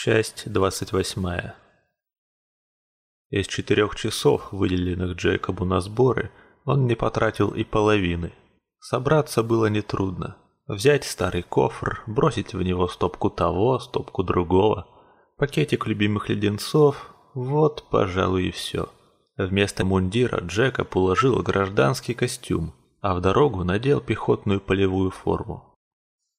Часть 28. Из четырех часов, выделенных Джейкобу на сборы, он не потратил и половины. Собраться было нетрудно. Взять старый кофр, бросить в него стопку того, стопку другого, пакетик любимых леденцов, вот, пожалуй, и все. Вместо мундира Джекоб уложил гражданский костюм, а в дорогу надел пехотную полевую форму.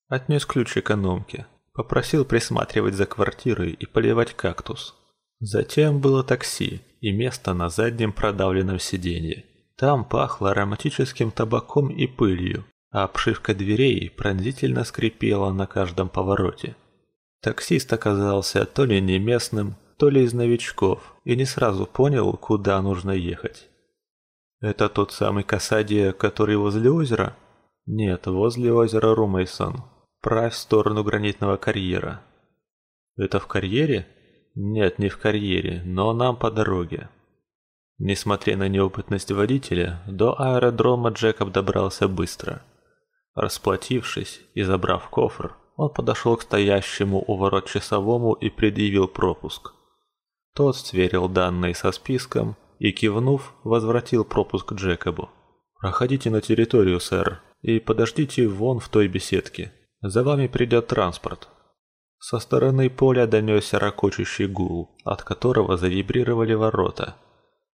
Отнес ключ экономке, Попросил присматривать за квартирой и поливать кактус. Затем было такси и место на заднем продавленном сиденье. Там пахло ароматическим табаком и пылью, а обшивка дверей пронзительно скрипела на каждом повороте. Таксист оказался то ли не местным, то ли из новичков, и не сразу понял, куда нужно ехать. «Это тот самый Касадия, который возле озера?» «Нет, возле озера Румейсон. Правь в сторону гранитного карьера. Это в карьере? Нет, не в карьере, но нам по дороге. Несмотря на неопытность водителя, до аэродрома Джекоб добрался быстро. Расплатившись и забрав кофр, он подошел к стоящему у ворот часовому и предъявил пропуск. Тот сверил данные со списком и, кивнув, возвратил пропуск Джекобу. «Проходите на территорию, сэр, и подождите вон в той беседке. За вами придет транспорт. Со стороны поля донесся ракочущий гул, от которого завибрировали ворота.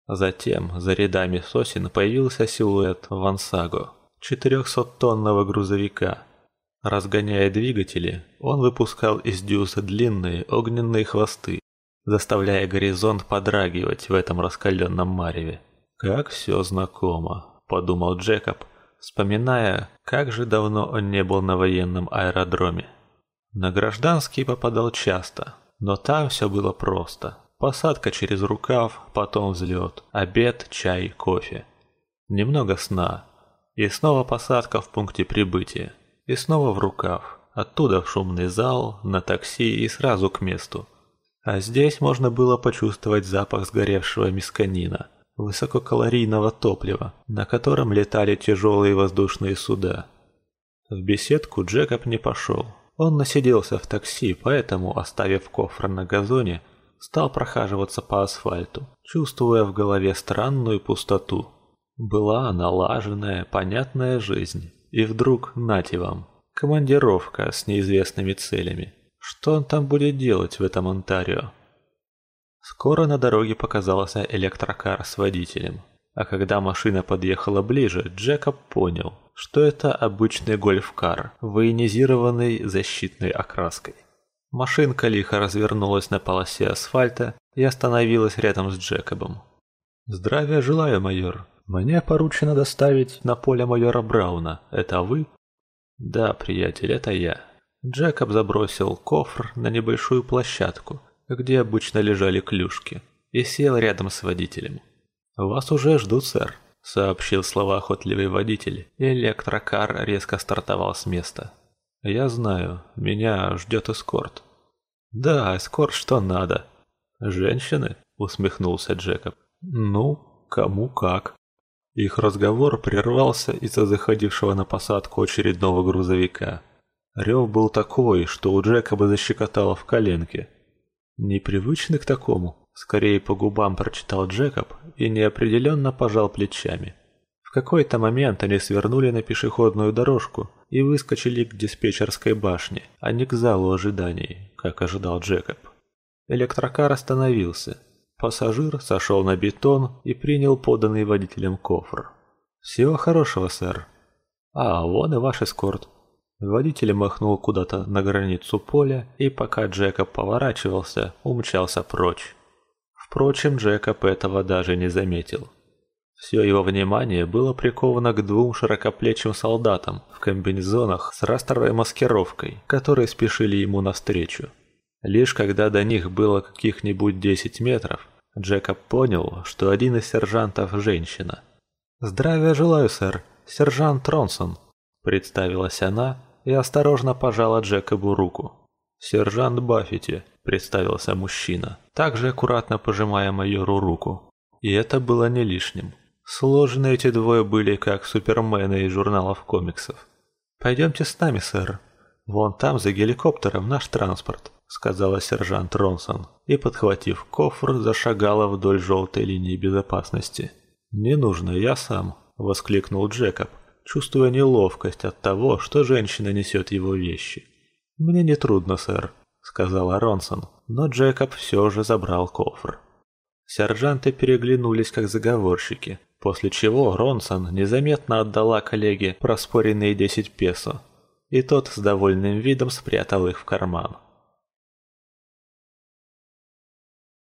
Затем за рядами сосен появился силуэт Вансаго, 400-тонного грузовика. Разгоняя двигатели, он выпускал из дюза длинные огненные хвосты, заставляя горизонт подрагивать в этом раскаленном мареве. «Как все знакомо», — подумал Джекоб, вспоминая, как же давно он не был на военном аэродроме. На гражданский попадал часто, но там все было просто. Посадка через рукав, потом взлет, обед, чай, кофе. Немного сна. И снова посадка в пункте прибытия. И снова в рукав. Оттуда в шумный зал, на такси и сразу к месту. А здесь можно было почувствовать запах сгоревшего мисканина – высококалорийного топлива, на котором летали тяжелые воздушные суда. В беседку Джекоб не пошел. Он насиделся в такси, поэтому, оставив кофр на газоне, стал прохаживаться по асфальту, чувствуя в голове странную пустоту. Была налаженная, понятная жизнь. И вдруг, нате вам, командировка с неизвестными целями. Что он там будет делать в этом Онтарио? Скоро на дороге показался электрокар с водителем. А когда машина подъехала ближе, Джекоб понял, что это обычный гольф-кар, военизированный защитной окраской. Машинка лихо развернулась на полосе асфальта и остановилась рядом с Джекобом. «Здравия желаю, майор. Мне поручено доставить на поле майора Брауна. Это вы?» «Да, приятель, это я». Джекоб забросил кофр на небольшую площадку где обычно лежали клюшки, и сел рядом с водителем. «Вас уже ждут, сэр», — сообщил словоохотливый водитель, и электрокар резко стартовал с места. «Я знаю, меня ждет эскорт». «Да, эскорт что надо». «Женщины?» — усмехнулся Джекоб. «Ну, кому как». Их разговор прервался из-за заходившего на посадку очередного грузовика. Рев был такой, что у Джекоба защекотало в коленке. Непривычный к такому, скорее по губам прочитал Джекоб и неопределенно пожал плечами. В какой-то момент они свернули на пешеходную дорожку и выскочили к диспетчерской башне, а не к залу ожиданий, как ожидал Джекоб. Электрокар остановился. Пассажир сошел на бетон и принял поданный водителем кофр. «Всего хорошего, сэр». «А, вон и ваш эскорт», Водитель махнул куда-то на границу поля, и пока Джекоб поворачивался, умчался прочь. Впрочем, Джекоб этого даже не заметил. Все его внимание было приковано к двум широкоплечим солдатам в комбинезонах с растровой маскировкой, которые спешили ему навстречу. Лишь когда до них было каких-нибудь 10 метров, Джекоб понял, что один из сержантов – женщина. «Здравия желаю, сэр, сержант Тронсон», – представилась она, и осторожно пожала Джекобу руку. «Сержант Баффити», — представился мужчина, также аккуратно пожимая майору руку. И это было не лишним. Сложны эти двое были, как супермены из журналов комиксов. «Пойдемте с нами, сэр. Вон там, за геликоптером, наш транспорт. — сказала сержант Ронсон и, подхватив кофр, зашагала вдоль желтой линии безопасности. «Не нужно, я сам», — воскликнул Джекоб, чувствуя неловкость от того, что женщина несет его вещи. «Мне не трудно, сэр», — сказала Ронсон, но Джекоб все же забрал кофр. Сержанты переглянулись как заговорщики, после чего Ронсон незаметно отдала коллеге проспоренные 10 песо, и тот с довольным видом спрятал их в карман.